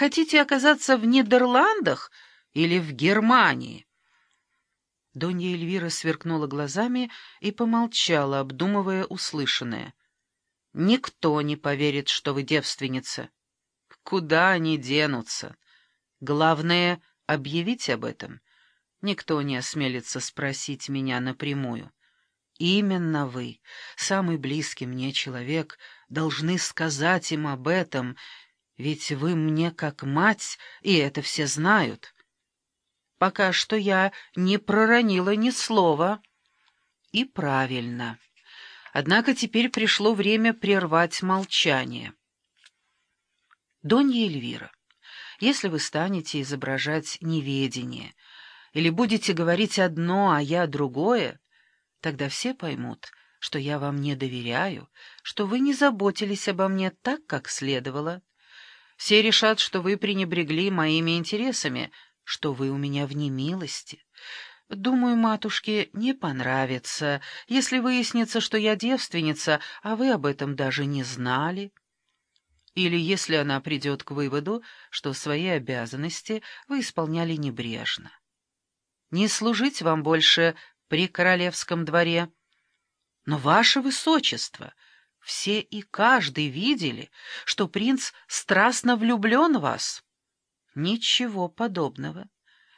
Хотите оказаться в Нидерландах или в Германии?» Донья Эльвира сверкнула глазами и помолчала, обдумывая услышанное. «Никто не поверит, что вы девственница. Куда они денутся? Главное — объявить об этом. Никто не осмелится спросить меня напрямую. Именно вы, самый близкий мне человек, должны сказать им об этом, ведь вы мне как мать, и это все знают». Пока что я не проронила ни слова. И правильно. Однако теперь пришло время прервать молчание. Донья Эльвира, если вы станете изображать неведение или будете говорить одно, а я другое, тогда все поймут, что я вам не доверяю, что вы не заботились обо мне так, как следовало. Все решат, что вы пренебрегли моими интересами — что вы у меня в немилости. Думаю, матушке не понравится, если выяснится, что я девственница, а вы об этом даже не знали. Или если она придет к выводу, что свои обязанности вы исполняли небрежно. Не служить вам больше при королевском дворе. Но, ваше высочество, все и каждый видели, что принц страстно влюблен в вас. Ничего подобного.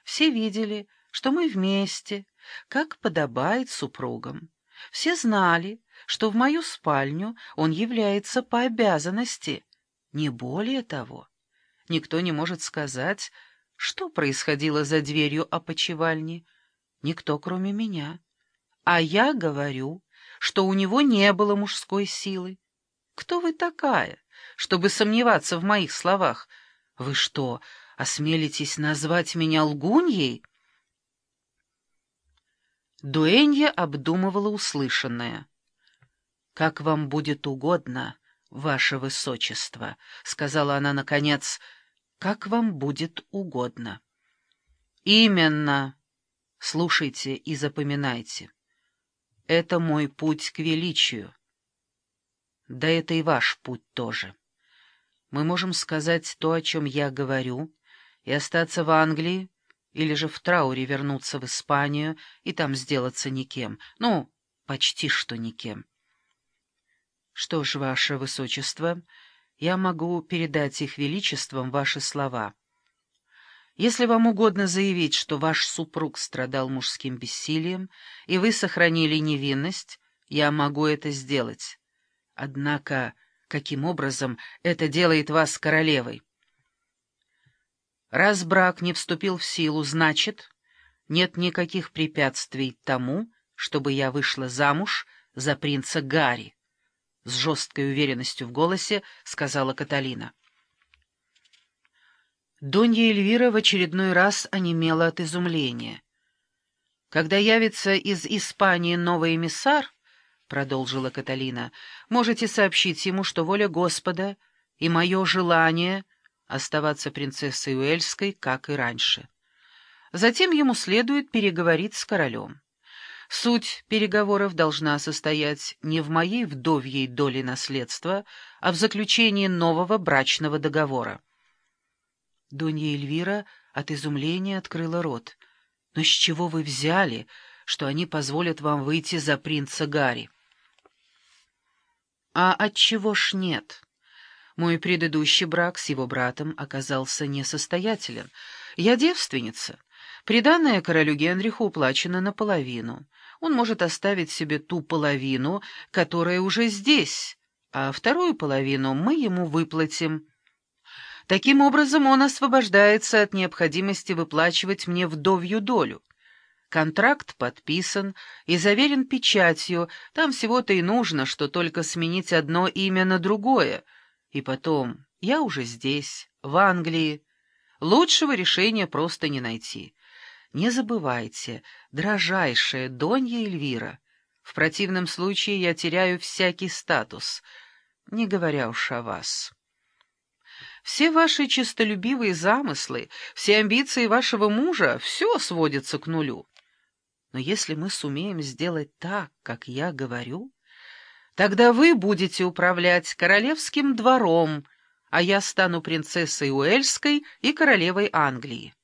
Все видели, что мы вместе, как подобает супругам. Все знали, что в мою спальню он является по обязанности. Не более того. Никто не может сказать, что происходило за дверью опочивальни. Никто, кроме меня. А я говорю, что у него не было мужской силы. Кто вы такая, чтобы сомневаться в моих словах? Вы что, осмелитесь назвать меня лгуньей?» Дуэнья обдумывала услышанное. «Как вам будет угодно, ваше высочество», — сказала она наконец, — «как вам будет угодно». «Именно. Слушайте и запоминайте. Это мой путь к величию. Да это и ваш путь тоже. Мы можем сказать то, о чем я говорю, и остаться в Англии, или же в трауре вернуться в Испанию и там сделаться никем. Ну, почти что никем. Что ж, ваше высочество, я могу передать их величеством ваши слова. Если вам угодно заявить, что ваш супруг страдал мужским бессилием, и вы сохранили невинность, я могу это сделать. Однако, каким образом это делает вас королевой? Раз брак не вступил в силу, значит, нет никаких препятствий тому, чтобы я вышла замуж за принца Гарри. С жесткой уверенностью в голосе сказала Каталина. Донья Эльвира в очередной раз онемела от изумления. «Когда явится из Испании новый эмиссар, — продолжила Каталина, — можете сообщить ему, что воля Господа и мое желание — оставаться принцессой Уэльской, как и раньше. Затем ему следует переговорить с королем. Суть переговоров должна состоять не в моей вдовьей доле наследства, а в заключении нового брачного договора. Донья Эльвира от изумления открыла рот. «Но с чего вы взяли, что они позволят вам выйти за принца Гарри?» «А отчего ж нет?» Мой предыдущий брак с его братом оказался несостоятелен. Я девственница. Приданное королю Генриху уплачено наполовину. Он может оставить себе ту половину, которая уже здесь, а вторую половину мы ему выплатим. Таким образом, он освобождается от необходимости выплачивать мне вдовью долю. Контракт подписан и заверен печатью, там всего-то и нужно, что только сменить одно имя на другое — и потом, я уже здесь, в Англии. Лучшего решения просто не найти. Не забывайте, дрожайшая Донья Эльвира, в противном случае я теряю всякий статус, не говоря уж о вас. Все ваши честолюбивые замыслы, все амбиции вашего мужа — все сводится к нулю. Но если мы сумеем сделать так, как я говорю, Тогда вы будете управлять королевским двором, а я стану принцессой Уэльской и королевой Англии.